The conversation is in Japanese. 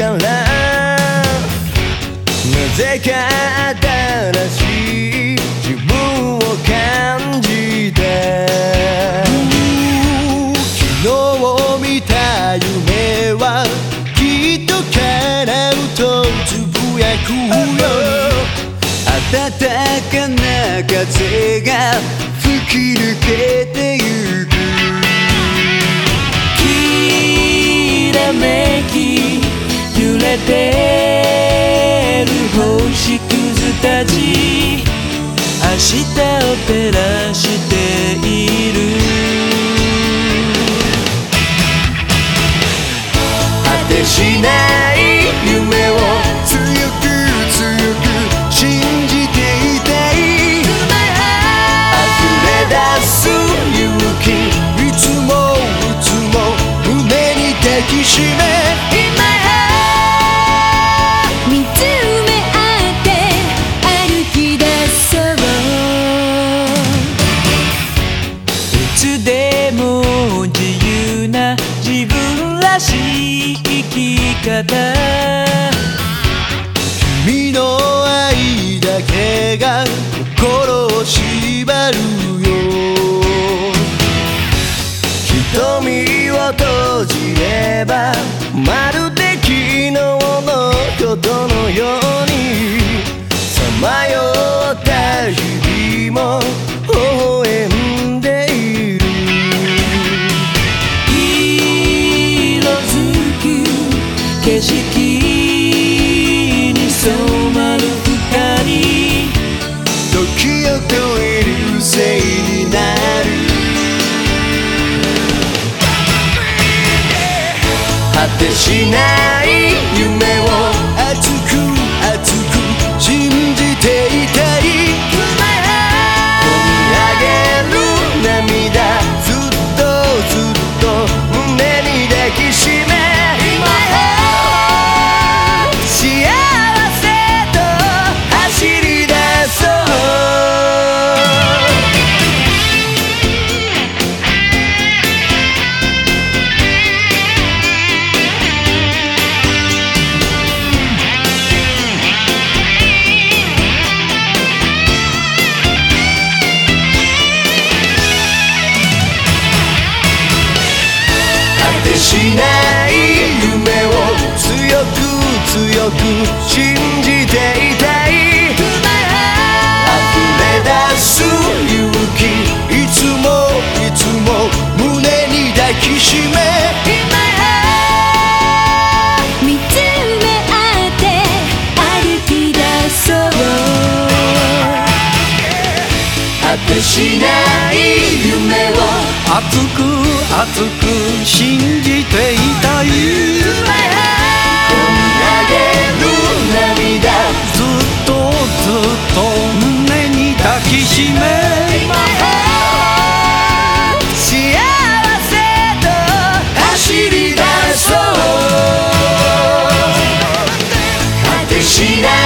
からなぜか新しい自分を感じて。昨日見た夢はきっと叶うとつぶやくよ暖かな風が吹き抜け照らしている。果てしない夢を強く強く信じていたい。溢れ出す勇気。いつもいつも胸に抱きしめ生き方君の愛だけが心を縛るよ瞳を閉じればまるで昨日のこと時を超える流星になる。果てしない。強く信じていたい。溢れ出す勇気。いつもいつも胸に抱きしめ。果てしない夢を熱く熱く信じていたしない